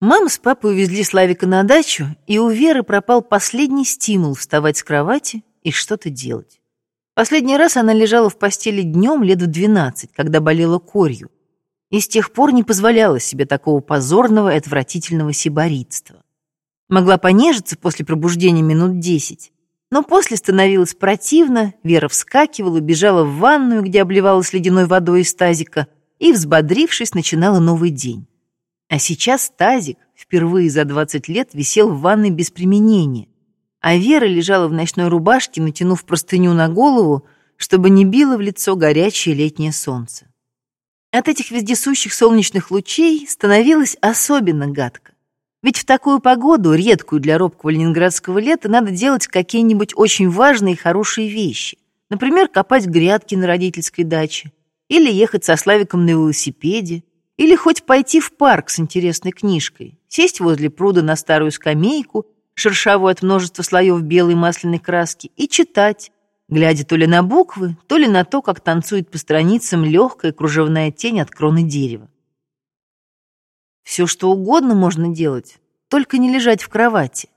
Мама с папой увезли Славика на дачу, и у Веры пропал последний стимул вставать с кровати и что-то делать. Последний раз она лежала в постели днем лет в двенадцать, когда болела корью, и с тех пор не позволяла себе такого позорного и отвратительного сиборитства. Могла понежиться после пробуждения минут десять, но после становилось противно, Вера вскакивала, бежала в ванную, где обливалась ледяной водой из тазика, и, взбодрившись, начинала новый день. А сейчас тазик впервые за 20 лет висел в ванной без применения, а Вера лежала в ночной рубашке, натянув простыню на голову, чтобы не било в лицо горячее летнее солнце. От этих вездесущих солнечных лучей становилось особенно гадко. Ведь в такую погоду, редкую для робкого ленинградского лета, надо делать какие-нибудь очень важные и хорошие вещи. Например, копать грядки на родительской даче, или ехать со Славиком на велосипеде, или хоть пойти в парк с интересной книжкой, сесть возле пруда на старую скамейку, шершавую от множества слоев белой масляной краски, и читать, глядя то ли на буквы, то ли на то, как танцует по страницам легкая кружевная тень от кроны дерева. Все, что угодно можно делать, только не лежать в кровати.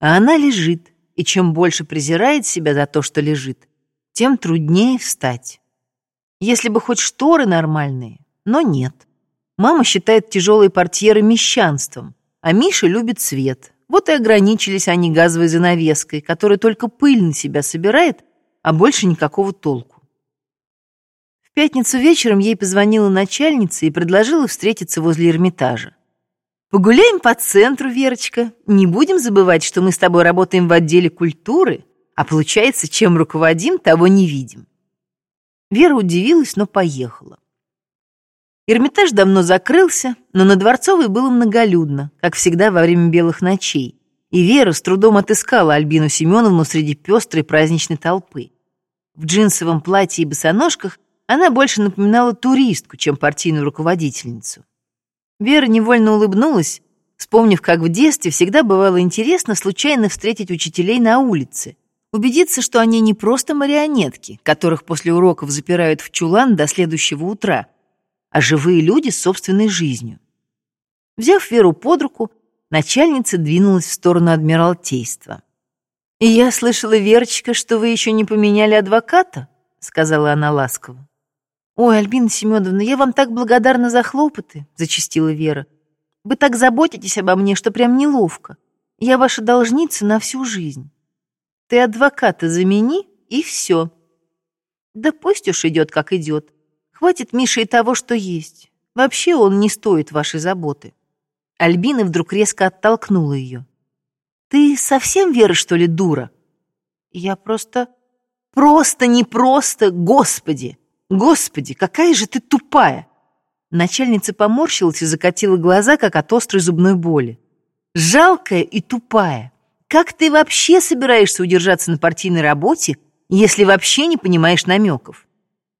А она лежит, и чем больше презирает себя за то, что лежит, тем труднее встать. Если бы хоть шторы нормальные, но нет. Мама считает тяжелые портьеры мещанством, а Миша любит свет. Вот и ограничились они газовой занавеской, которая только пыль на себя собирает, а больше никакого толку. В пятницу вечером ей позвонила начальница и предложила встретиться возле Эрмитажа. «Погуляем по центру, Верочка. Не будем забывать, что мы с тобой работаем в отделе культуры, а получается, чем руководим, того не видим». Вера удивилась, но поехала. Эрмитаж давно закрылся, но на Дворцовой было многолюдно, как всегда во время белых ночей, и Вера с трудом отыскала Альбину Семеновну среди пестрой праздничной толпы. В джинсовом платье и босоножках она больше напоминала туристку, чем партийную руководительницу. Вера невольно улыбнулась, вспомнив, как в детстве всегда бывало интересно случайно встретить учителей на улице, убедиться, что они не просто марионетки, которых после уроков запирают в чулан до следующего утра, а живые люди с собственной жизнью. Взяв Веру под руку, начальница двинулась в сторону Адмиралтейства. «И я слышала, Верочка, что вы еще не поменяли адвоката?» — сказала она ласково. «Ой, Альбина Семеновна, я вам так благодарна за хлопоты», — зачастила Вера. «Вы так заботитесь обо мне, что прям неловко. Я ваша должница на всю жизнь. Ты адвоката замени, и все». «Да пусть уж идет, как идет. Хватит Мише и того, что есть. Вообще он не стоит вашей заботы». Альбина вдруг резко оттолкнула ее. «Ты совсем, Вера, что ли, дура?» «Я просто...» «Просто, не просто, Господи! Господи, какая же ты тупая!» Начальница поморщилась и закатила глаза, как от острой зубной боли. «Жалкая и тупая! Как ты вообще собираешься удержаться на партийной работе, если вообще не понимаешь намеков?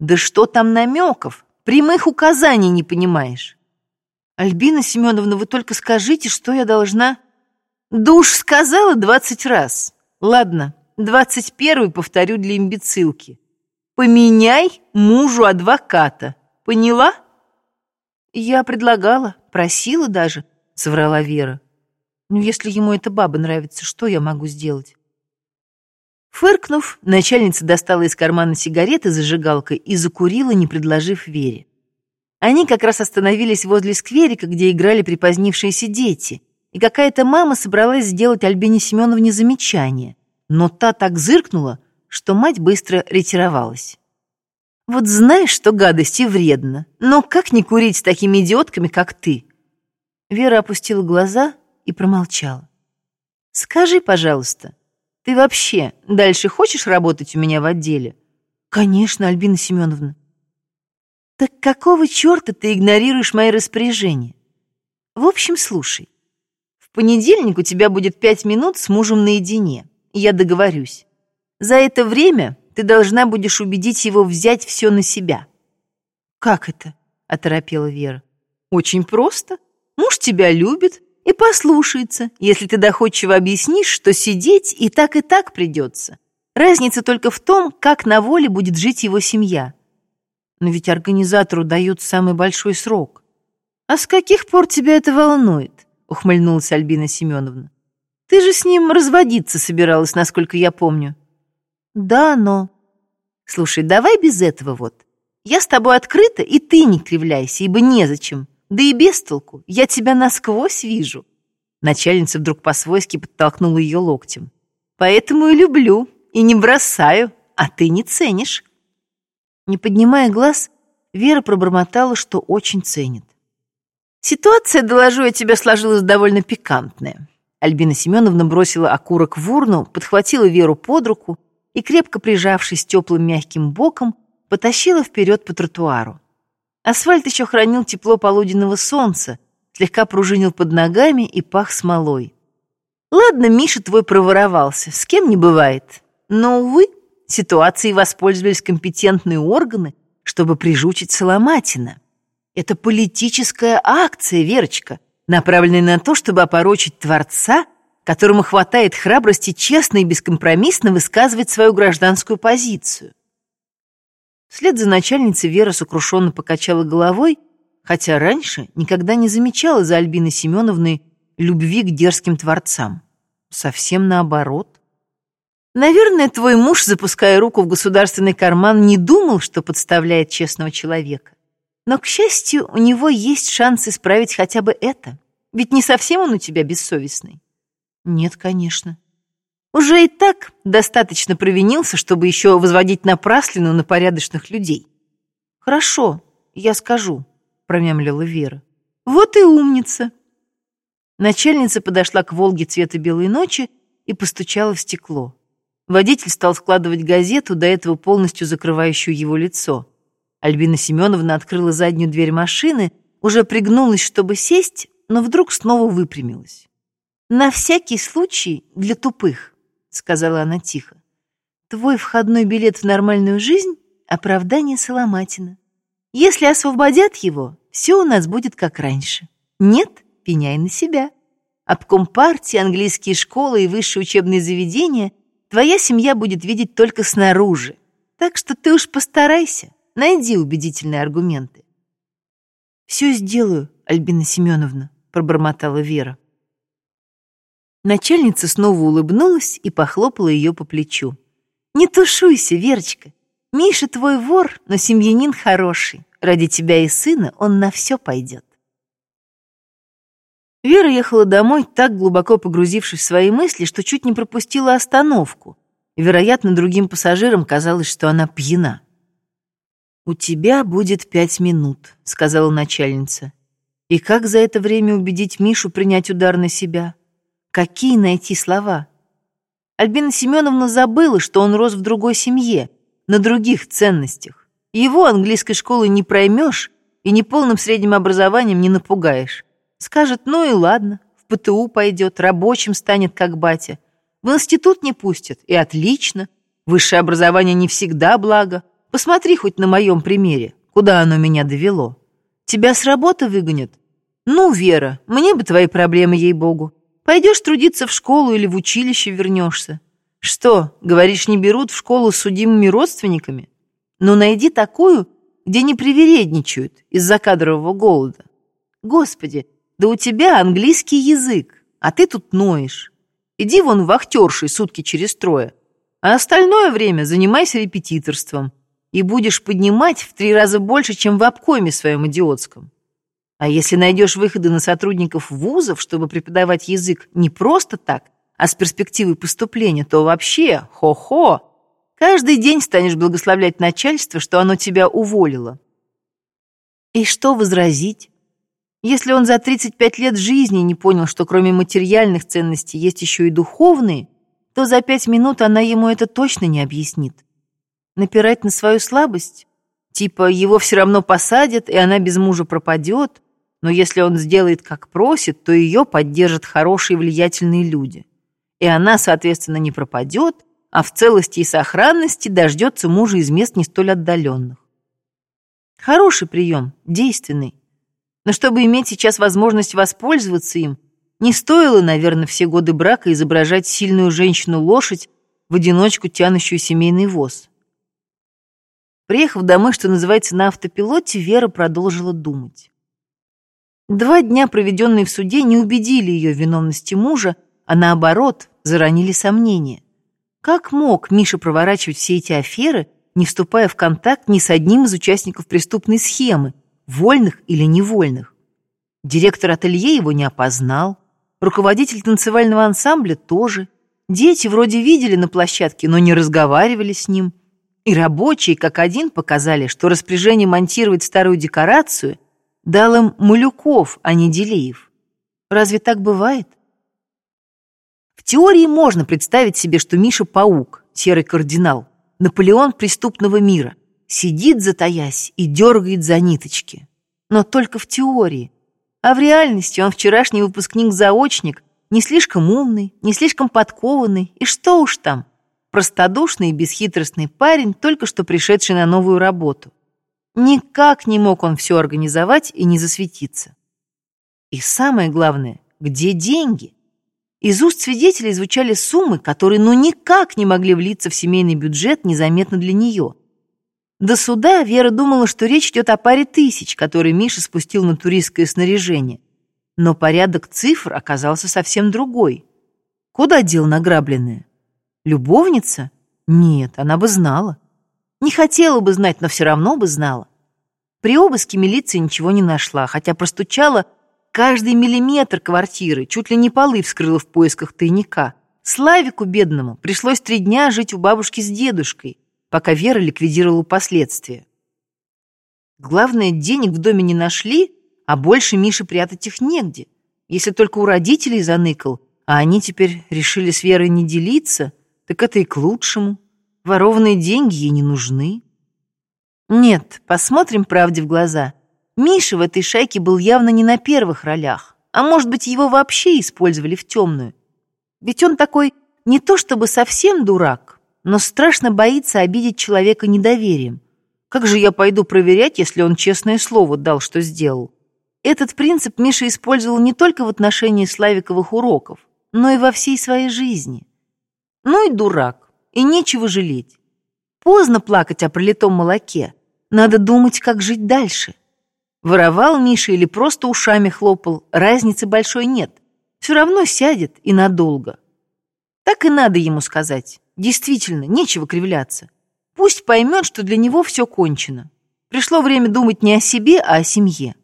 Да что там намеков? Прямых указаний не понимаешь. Альбина Семеновна, вы только скажите, что я должна... Да уж сказала двадцать раз. Ладно, двадцать первый повторю для имбецилки. Поменяй мужу адвоката. Поняла? Я предлагала, просила даже, соврала Вера. Ну, если ему эта баба нравится, что я могу сделать? Фыркнув, начальница достала из кармана сигареты зажигалкой и закурила, не предложив Вере. Они как раз остановились возле скверика, где играли припозднившиеся дети, и какая-то мама собралась сделать Альбине Семеновне замечание, но та так зыркнула, что мать быстро ретировалась. «Вот знаешь, что гадость и вредно, но как не курить с такими идиотками, как ты?» Вера опустила глаза и промолчала. «Скажи, пожалуйста, ты вообще дальше хочешь работать у меня в отделе? Конечно, Альбина Семеновна. Так какого черта ты игнорируешь мои распоряжения? В общем, слушай. В понедельник у тебя будет пять минут с мужем наедине. Я договорюсь. За это время ты должна будешь убедить его взять все на себя. Как это? оторопела Вера. Очень просто. Муж тебя любит, и послушается, если ты доходчиво объяснишь, что сидеть и так и так придется. Разница только в том, как на воле будет жить его семья. Но ведь организатору дают самый большой срок. А с каких пор тебя это волнует? — ухмыльнулась Альбина Семеновна. «Ты же с ним разводиться собиралась, насколько я помню». «Да, но...» «Слушай, давай без этого вот. Я с тобой открыта, и ты не кривляйся, ибо незачем. Да и без толку. Я тебя насквозь вижу». Начальница вдруг по-свойски подтолкнула ее локтем. «Поэтому и люблю, и не бросаю, а ты не ценишь». Не поднимая глаз, Вера пробормотала, что очень ценит. «Ситуация, доложу я тебе, сложилась довольно пикантная». Альбина Семеновна бросила окурок в урну, подхватила Веру под руку и, крепко прижавшись теплым мягким боком, потащила вперед по тротуару. Асфальт еще хранил тепло полуденного солнца, слегка пружинил под ногами и пах смолой. Ладно, Миша твой проворовался, с кем не бывает. Но, увы, ситуацией воспользовались компетентные органы, чтобы прижучить Соломатина. Это политическая акция, Верочка, направленная на то, чтобы опорочить Творца, которому хватает храбрости честно и бескомпромиссно высказывать свою гражданскую позицию. Вслед за начальницей Вера сокрушенно покачала головой, хотя раньше никогда не замечала за Альбиной Семеновной любви к дерзким творцам. Совсем наоборот. Наверное, твой муж, запуская руку в государственный карман, не думал, что подставляет честного человека. Но, к счастью, у него есть шанс исправить хотя бы это. Ведь не совсем он у тебя бессовестный. Нет, конечно. Уже и так достаточно провинился, чтобы еще возводить напраслину на порядочных людей. Хорошо, я скажу, промямлила Вера. Вот и умница. Начальница подошла к Волге цвета белой ночи и постучала в стекло. Водитель стал складывать газету, до этого полностью закрывающую его лицо. Альбина Семеновна открыла заднюю дверь машины, уже пригнулась, чтобы сесть, но вдруг снова выпрямилась. «На всякий случай для тупых», — сказала она тихо. «Твой входной билет в нормальную жизнь — оправдание Соломатина. Если освободят его, все у нас будет как раньше. Нет, пеняй на себя. Обком партии, английские школы и высшие учебные заведения — твоя семья будет видеть только снаружи. Так что ты уж постарайся, найди убедительные аргументы. «Все сделаю, Альбина Семеновна», — пробормотала Вера. Начальница снова улыбнулась и похлопала ее по плечу. «Не тушуйся, Верочка. Миша твой вор, но семьянин хороший. Ради тебя и сына он на все пойдет». Вера ехала домой, так глубоко погрузившись в свои мысли, что чуть не пропустила остановку. Вероятно, другим пассажирам казалось, что она пьяна. «У тебя будет пять минут», — сказала начальница. «И как за это время убедить Мишу принять удар на себя? Какие найти слова?» Альбина Семеновна забыла, что он рос в другой семье, на других ценностях. Его английской школы не проймешь и неполным средним образованием не напугаешь. Скажет, ну и ладно, в ПТУ пойдет, рабочим станет, как батя. В институт не пустят, и отлично. Высшее образование не всегда благо. Посмотри хоть на моем примере, куда оно меня довело. Тебя с работы выгонят? Ну, Вера, мне бы твои проблемы, ей-богу. Пойдешь трудиться в школу или в училище вернешься. Что, говоришь, не берут в школу с судимыми родственниками? Ну, найди такую, где не привередничают из-за кадрового голода. Господи, да у тебя английский язык, а ты тут ноешь. Иди вон вахтершей сутки через трое, а остальное время занимайся репетиторством и будешь поднимать в три раза больше, чем в обкоме своем идиотском. А если найдешь выходы на сотрудников вузов, чтобы преподавать язык не просто так, а с перспективой поступления, то вообще хо-хо. Каждый день станешь благословлять начальство, что оно тебя уволило. И что возразить? Если он за 35 лет жизни не понял, что кроме материальных ценностей есть еще и духовные, то за пять минут она ему это точно не объяснит. Напирать на свою слабость? Типа его все равно посадят, и она без мужа пропадет, но если он сделает, как просит, то ее поддержат хорошие влиятельные люди. И она, соответственно, не пропадет, а в целости и сохранности дождется мужа из мест не столь отдаленных. Хороший прием, действенный. Но чтобы иметь сейчас возможность воспользоваться им, не стоило, наверное, все годы брака изображать сильную женщину-лошадь в одиночку тянущую семейный воз. Приехав домой, что называется, на автопилоте, Вера продолжила думать. Два дня, проведенные в суде, не убедили ее в виновности мужа, а наоборот, заронили сомнения. Как мог Миша проворачивать все эти аферы, не вступая в контакт ни с одним из участников преступной схемы, вольных или невольных? Директор ателье его не опознал, руководитель танцевального ансамбля тоже. Дети вроде видели на площадке, но не разговаривали с ним. И рабочие, как один, показали, что распоряжение монтировать старую декорацию дал им Малюков, а не Делиев. Разве так бывает? В теории можно представить себе, что Миша паук, серый кардинал, Наполеон преступного мира, сидит затаясь и дергает за ниточки. Но только в теории. А в реальности он вчерашний выпускник-заочник, не слишком умный, не слишком подкованный, и что уж там, простодушный и бесхитростный парень, только что пришедший на новую работу. Никак не мог он все организовать и не засветиться. И самое главное, где деньги? Из уст свидетелей звучали суммы, которые ну никак не могли влиться в семейный бюджет незаметно для нее. До суда Вера думала, что речь идет о паре тысяч, которые Миша спустил на туристское снаряжение. Но порядок цифр оказался совсем другой. Куда дел награбленное? Любовница? Нет, она бы знала. Не хотела бы знать, но все равно бы знала. При обыске милиция ничего не нашла, хотя простучала Каждый миллиметр квартиры, чуть ли не полы вскрыла в поисках тайника. Славику бедному пришлось три дня жить у бабушки с дедушкой, пока Вера ликвидировала последствия. Главное, денег в доме не нашли, а больше Мише прятать их негде. Если только у родителей заныкал, а они теперь решили с Верой не делиться, так это и к лучшему. Ворованные деньги ей не нужны. Нет, посмотрим правде в глаза — Миша в этой шайке был явно не на первых ролях, а может быть, его вообще использовали в темную. Ведь он такой не то чтобы совсем дурак, но страшно боится обидеть человека недоверием. Как же я пойду проверять, если он честное слово дал, что сделал? Этот принцип Миша использовал не только в отношении славиковых уроков, но и во всей своей жизни. Ну и дурак, и нечего жалеть. Поздно плакать о пролитом молоке. Надо думать, как жить дальше. Воровал Миша или просто ушами хлопал, разницы большой нет. Все равно сядет и надолго. Так и надо ему сказать. Действительно, нечего кривляться. Пусть поймет, что для него все кончено. Пришло время думать не о себе, а о семье.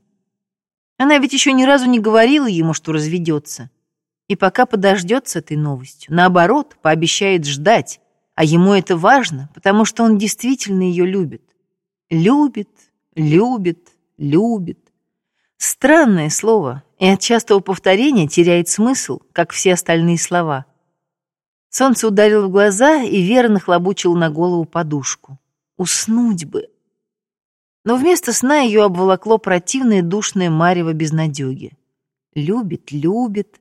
Она ведь еще ни разу не говорила ему, что разведется. И пока подождет с этой новостью, наоборот, пообещает ждать. А ему это важно, потому что он действительно ее любит. Любит, любит, любит. Странное слово, и от частого повторения теряет смысл, как все остальные слова. Солнце ударило в глаза, и Вера нахлобучила на голову подушку. Уснуть бы. Но вместо сна ее обволокло противное душное марево безнадеги. Любит, любит.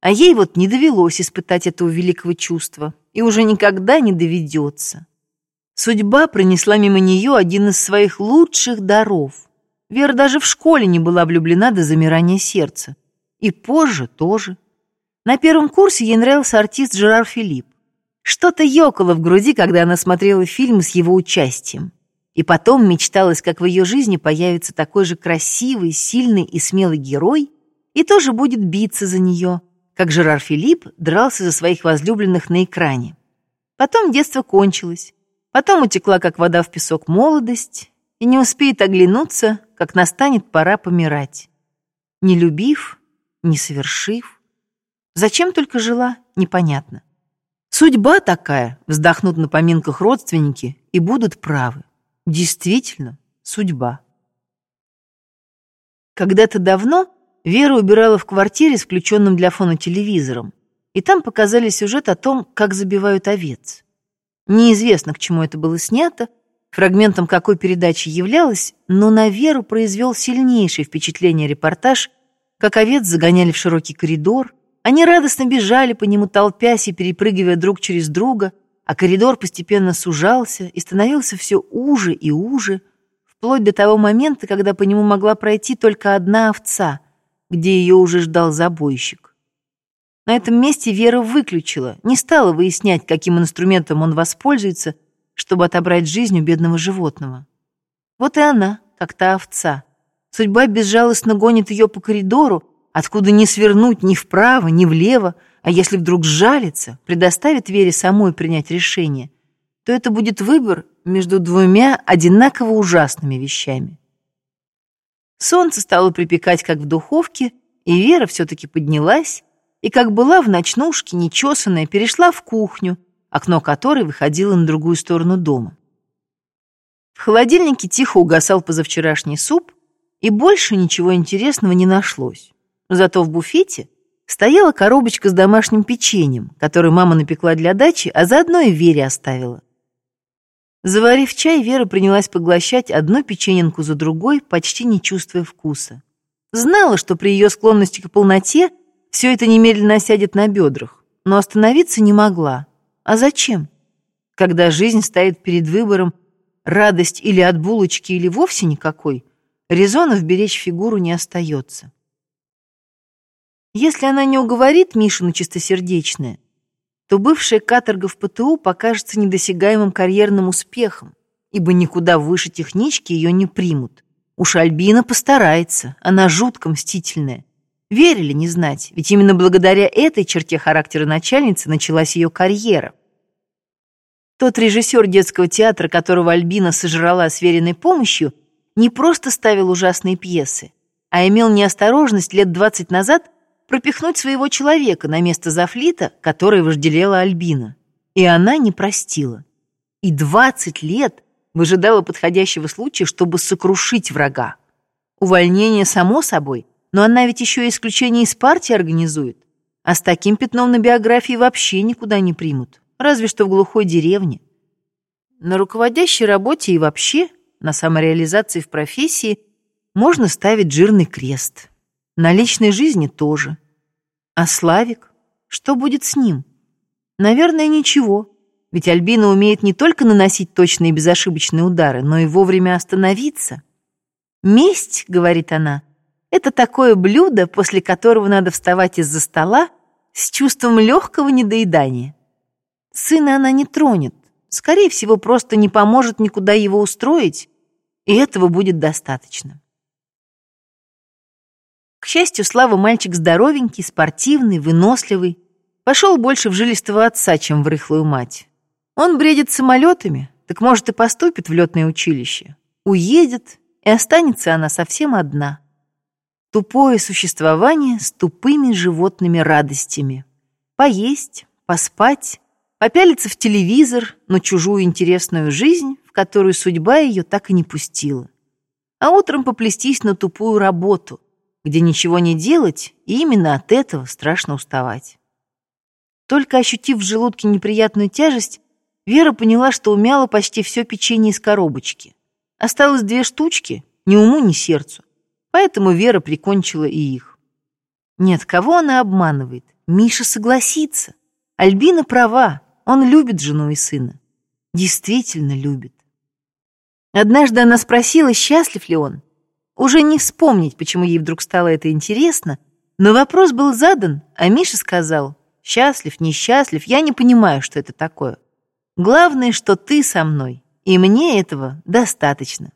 А ей вот не довелось испытать этого великого чувства, и уже никогда не доведется. Судьба принесла мимо нее один из своих лучших даров Вера даже в школе не была влюблена до замирания сердца. И позже тоже. На первом курсе ей нравился артист Жерар Филипп. Что-то ёкало в груди, когда она смотрела фильмы с его участием. И потом мечталось, как в ее жизни появится такой же красивый, сильный и смелый герой, и тоже будет биться за нее, как Жерар Филипп дрался за своих возлюбленных на экране. Потом детство кончилось. Потом утекла, как вода в песок, молодость, и не успеет оглянуться, как настанет пора помирать. Не любив, не совершив. Зачем только жила, непонятно. Судьба такая, вздохнут на поминках родственники и будут правы. Действительно, судьба. Когда-то давно Вера убирала в квартире с включенным для фона телевизором, и там показали сюжет о том, как забивают овец. Неизвестно, к чему это было снято, Фрагментом какой передачи являлась, но на Веру произвел сильнейшее впечатление репортаж, как овец загоняли в широкий коридор, они радостно бежали по нему, толпясь и перепрыгивая друг через друга, а коридор постепенно сужался и становился все уже и уже, вплоть до того момента, когда по нему могла пройти только одна овца, где ее уже ждал забойщик. На этом месте Вера выключила, не стала выяснять, каким инструментом он воспользуется – чтобы отобрать жизнь у бедного животного. Вот и она, как та овца, Судьба безжалостно гонит ее по коридору, откуда не свернуть ни вправо, ни влево, а если вдруг сжалится, предоставит Вере самой принять решение, то это будет выбор между двумя одинаково ужасными вещами. Солнце стало припекать, как в духовке, и Вера все-таки поднялась и, как была в ночнушке, нечесанная, перешла в кухню, окно которой выходило на другую сторону дома. В холодильнике тихо угасал позавчерашний суп, и больше ничего интересного не нашлось. Зато в буфете стояла коробочка с домашним печеньем, которую мама напекла для дачи, а заодно и Вере оставила. Заварив чай, Вера принялась поглощать одну печененку за другой, почти не чувствуя вкуса. Знала, что при ее склонности к полноте все это немедленно осядет на бедрах, но остановиться не могла. А зачем? Когда жизнь стоит перед выбором радость или от булочки, или вовсе никакой, резонов беречь фигуру не остается. Если она не уговорит Мишу на чистосердечное, то бывшая каторга в ПТУ покажется недосягаемым карьерным успехом, ибо никуда выше технички ее не примут. Уж Альбина постарается, она жутко мстительная. Верили не знать, ведь именно благодаря этой черте характера начальницы началась ее карьера. Тот режиссер детского театра, которого Альбина сожрала с веренной помощью, не просто ставил ужасные пьесы, а имел неосторожность лет двадцать назад пропихнуть своего человека на место Зафлита, который вожделела Альбина. И она не простила. И двадцать лет выжидала подходящего случая, чтобы сокрушить врага. Увольнение само собой, но она ведь еще и исключение из партии организует. А с таким пятном на биографии вообще никуда не примут, разве что в глухой деревне. На руководящей работе и вообще, на самореализации в профессии, можно ставить жирный крест. На личной жизни тоже. А Славик? Что будет с ним? Наверное, ничего. Ведь Альбина умеет не только наносить точные и безошибочные удары, но и вовремя остановиться. «Месть», — говорит она, — «это такое блюдо, после которого надо вставать из-за стола с чувством легкого недоедания. Сына она не тронет, скорее всего, просто не поможет никуда его устроить, и этого будет достаточно. К счастью, Слава мальчик здоровенький, спортивный, выносливый. Пошел больше в жилистого отца, чем в рыхлую мать. Он бредит самолетами, так может и поступит в летное училище. Уедет, и останется она совсем одна. Тупое существование с тупыми животными радостями. Поесть, поспать, попялиться в телевизор на чужую интересную жизнь, в которую судьба ее так и не пустила. А утром поплестись на тупую работу, где ничего не делать, и именно от этого страшно уставать. Только ощутив в желудке неприятную тяжесть, Вера поняла, что умяла почти все печенье из коробочки. Осталось две штучки, ни уму, ни сердцу. Поэтому Вера прикончила и их. Нет, кого она обманывает? Миша согласится. Альбина права, он любит жену и сына. Действительно любит. Однажды она спросила, счастлив ли он, уже не вспомнить, почему ей вдруг стало это интересно, но вопрос был задан, а Миша сказал, «Счастлив, несчастлив, я не понимаю, что это такое. Главное, что ты со мной, и мне этого достаточно».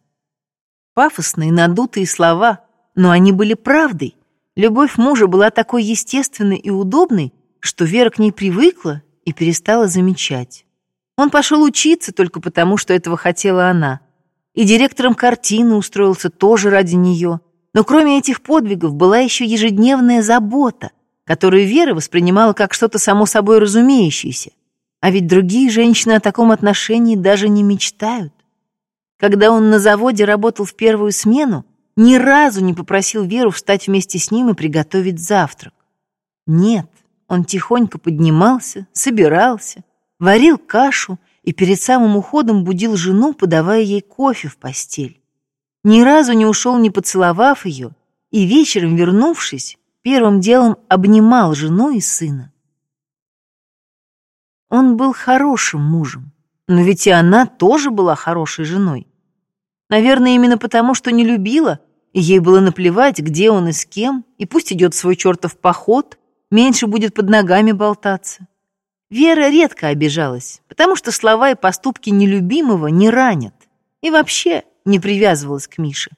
Пафосные, надутые слова, но они были правдой. Любовь мужа была такой естественной и удобной, что Вера к ней привыкла и перестала замечать. Он пошел учиться только потому, что этого хотела она – и директором картины устроился тоже ради нее. Но кроме этих подвигов была еще ежедневная забота, которую Вера воспринимала как что-то само собой разумеющееся. А ведь другие женщины о таком отношении даже не мечтают. Когда он на заводе работал в первую смену, ни разу не попросил Веру встать вместе с ним и приготовить завтрак. Нет, он тихонько поднимался, собирался, варил кашу и перед самым уходом будил жену, подавая ей кофе в постель. Ни разу не ушел, не поцеловав ее, и вечером, вернувшись, первым делом обнимал жену и сына. Он был хорошим мужем, но ведь и она тоже была хорошей женой. Наверное, именно потому, что не любила, и ей было наплевать, где он и с кем, и пусть идет свой чертов поход, меньше будет под ногами болтаться. Вера редко обижалась, потому что слова и поступки нелюбимого не ранят. И вообще не привязывалась к Мише.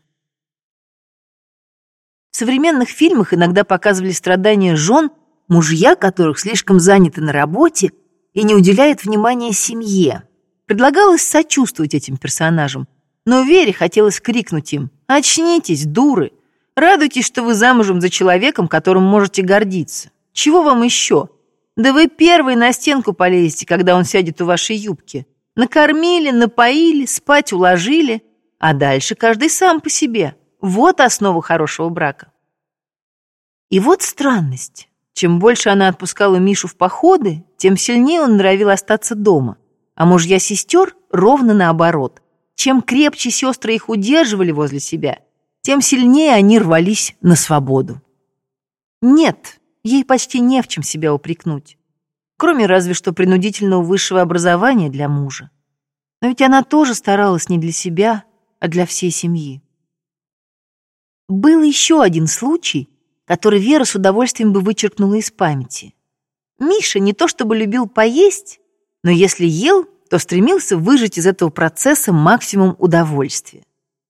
В современных фильмах иногда показывали страдания жен, мужья которых слишком заняты на работе и не уделяют внимания семье. Предлагалось сочувствовать этим персонажам, но Вере хотелось крикнуть им «Очнитесь, дуры! Радуйтесь, что вы замужем за человеком, которым можете гордиться. Чего вам еще? Да вы первый на стенку полезете, когда он сядет у вашей юбки. Накормили, напоили, спать уложили, а дальше каждый сам по себе. Вот основа хорошего брака. И вот странность. Чем больше она отпускала Мишу в походы, тем сильнее он норовил остаться дома. А мужья сестер ровно наоборот. Чем крепче сестры их удерживали возле себя, тем сильнее они рвались на свободу. Нет, ей почти не в чем себя упрекнуть, кроме разве что принудительного высшего образования для мужа. Но ведь она тоже старалась не для себя, а для всей семьи. Был еще один случай, который Вера с удовольствием бы вычеркнула из памяти. Миша не то чтобы любил поесть, но если ел, то стремился выжать из этого процесса максимум удовольствия.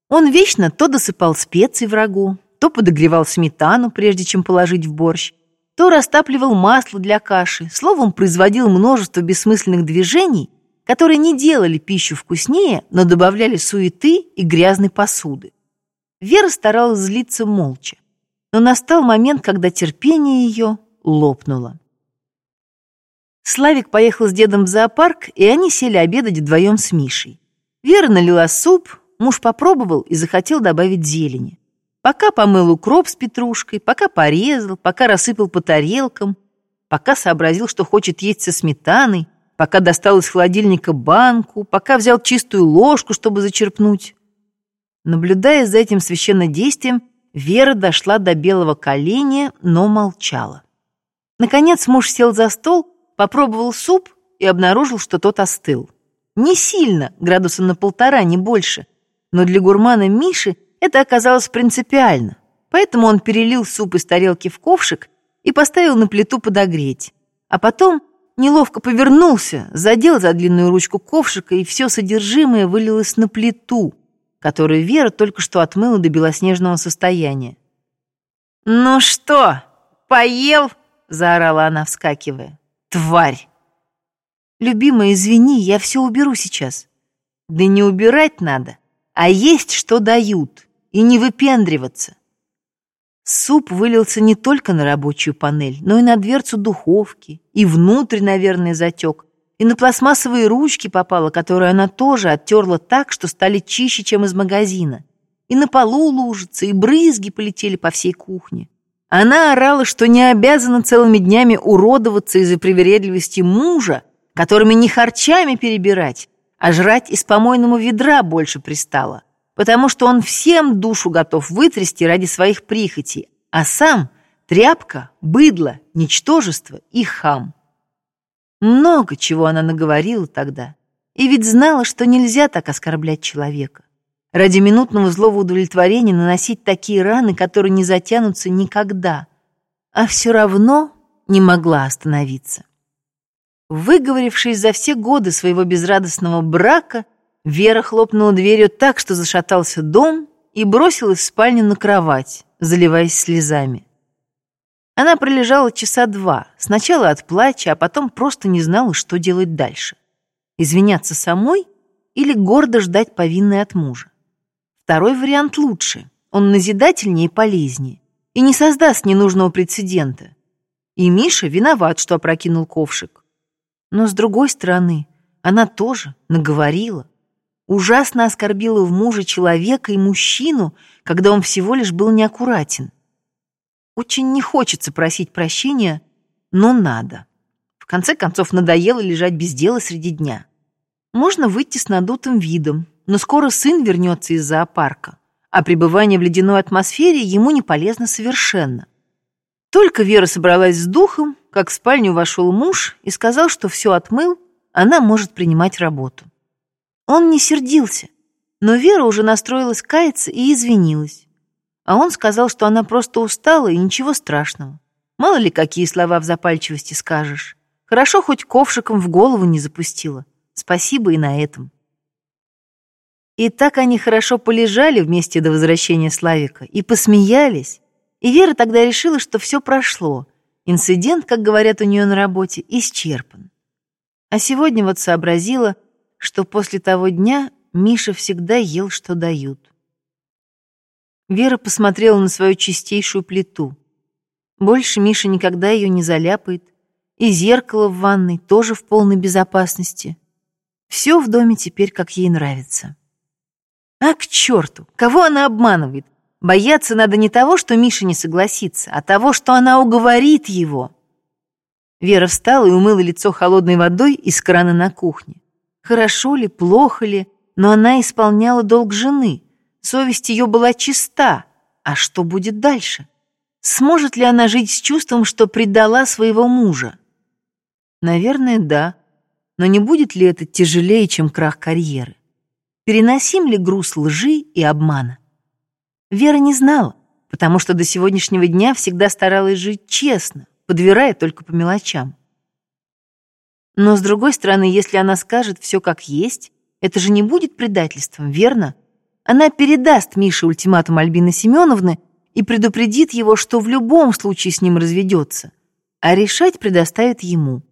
Он вечно то досыпал специи врагу, то подогревал сметану, прежде чем положить в борщ, то растапливал масло для каши, словом, производил множество бессмысленных движений, которые не делали пищу вкуснее, но добавляли суеты и грязной посуды. Вера старалась злиться молча, но настал момент, когда терпение ее лопнуло. Славик поехал с дедом в зоопарк, и они сели обедать вдвоем с Мишей. Вера налила суп, муж попробовал и захотел добавить зелени. Пока помыл укроп с петрушкой, пока порезал, пока рассыпал по тарелкам, пока сообразил, что хочет есть со сметаной, пока достал из холодильника банку, пока взял чистую ложку, чтобы зачерпнуть. Наблюдая за этим священнодействием, Вера дошла до белого коленя, но молчала. Наконец муж сел за стол, попробовал суп и обнаружил, что тот остыл. Не сильно, градуса на полтора, не больше. Но для гурмана Миши это оказалось принципиально. Поэтому он перелил суп из тарелки в ковшик и поставил на плиту подогреть. А потом неловко повернулся, задел за длинную ручку ковшика, и все содержимое вылилось на плиту, которую Вера только что отмыла до белоснежного состояния. «Ну что, поел?» — заорала она, вскакивая. «Тварь!» «Любимая, извини, я все уберу сейчас». «Да не убирать надо, а есть, что дают, и не выпендриваться». Суп вылился не только на рабочую панель, но и на дверцу духовки, и внутрь, наверное, затек, и на пластмассовые ручки попало, которые она тоже оттерла так, что стали чище, чем из магазина. И на полу лужицы, и брызги полетели по всей кухне. Она орала, что не обязана целыми днями уродоваться из-за привередливости мужа, которыми не харчами перебирать, а жрать из помойного ведра больше пристало потому что он всем душу готов вытрясти ради своих прихотей, а сам тряпка, быдло, ничтожество и хам. Много чего она наговорила тогда, и ведь знала, что нельзя так оскорблять человека. Ради минутного злого удовлетворения наносить такие раны, которые не затянутся никогда, а все равно не могла остановиться. Выговорившись за все годы своего безрадостного брака, Вера хлопнула дверью так, что зашатался дом, и бросилась в спальню на кровать, заливаясь слезами. Она пролежала часа два, сначала от плача, а потом просто не знала, что делать дальше. Извиняться самой или гордо ждать повинной от мужа. Второй вариант лучше, он назидательнее и полезнее, и не создаст ненужного прецедента. И Миша виноват, что опрокинул ковшик. Но с другой стороны, она тоже наговорила ужасно оскорбила в муже человека и мужчину, когда он всего лишь был неаккуратен. Очень не хочется просить прощения, но надо. В конце концов, надоело лежать без дела среди дня. Можно выйти с надутым видом, но скоро сын вернется из зоопарка, а пребывание в ледяной атмосфере ему не полезно совершенно. Только Вера собралась с духом, как в спальню вошел муж и сказал, что все отмыл, она может принимать работу. Он не сердился, но Вера уже настроилась каяться и извинилась. А он сказал, что она просто устала и ничего страшного. Мало ли, какие слова в запальчивости скажешь. Хорошо, хоть ковшиком в голову не запустила. Спасибо и на этом. И так они хорошо полежали вместе до возвращения Славика и посмеялись, И Вера тогда решила, что все прошло. Инцидент, как говорят у нее на работе, исчерпан. А сегодня вот сообразила, что после того дня Миша всегда ел, что дают. Вера посмотрела на свою чистейшую плиту. Больше Миша никогда ее не заляпает. И зеркало в ванной тоже в полной безопасности. Все в доме теперь, как ей нравится. А к черту! Кого она обманывает? Бояться надо не того, что Миша не согласится, а того, что она уговорит его. Вера встала и умыла лицо холодной водой из крана на кухне. Хорошо ли, плохо ли, но она исполняла долг жены. Совесть ее была чиста. А что будет дальше? Сможет ли она жить с чувством, что предала своего мужа? Наверное, да. Но не будет ли это тяжелее, чем крах карьеры? Переносим ли груз лжи и обмана? Вера не знала, потому что до сегодняшнего дня всегда старалась жить честно, подвирая только по мелочам. Но, с другой стороны, если она скажет все как есть, это же не будет предательством, верно? Она передаст Мише ультиматум Альбины Семеновны и предупредит его, что в любом случае с ним разведется, а решать предоставит ему.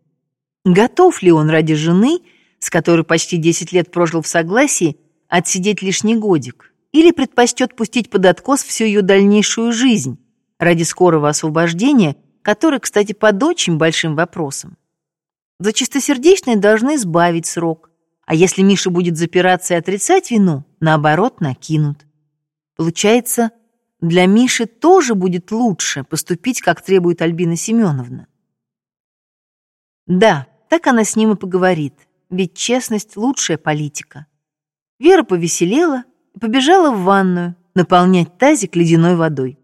Готов ли он ради жены, с которой почти 10 лет прожил в согласии, отсидеть лишний годик, или предпочтет пустить под откос всю ее дальнейшую жизнь ради скорого освобождения, который, кстати, под очень большим вопросом. За чистосердечные должны избавить срок, а если Миша будет запираться и отрицать вину, наоборот, накинут. Получается, для Миши тоже будет лучше поступить, как требует Альбина Семеновна. Да, так она с ним и поговорит, ведь честность — лучшая политика. Вера повеселела и побежала в ванную наполнять тазик ледяной водой.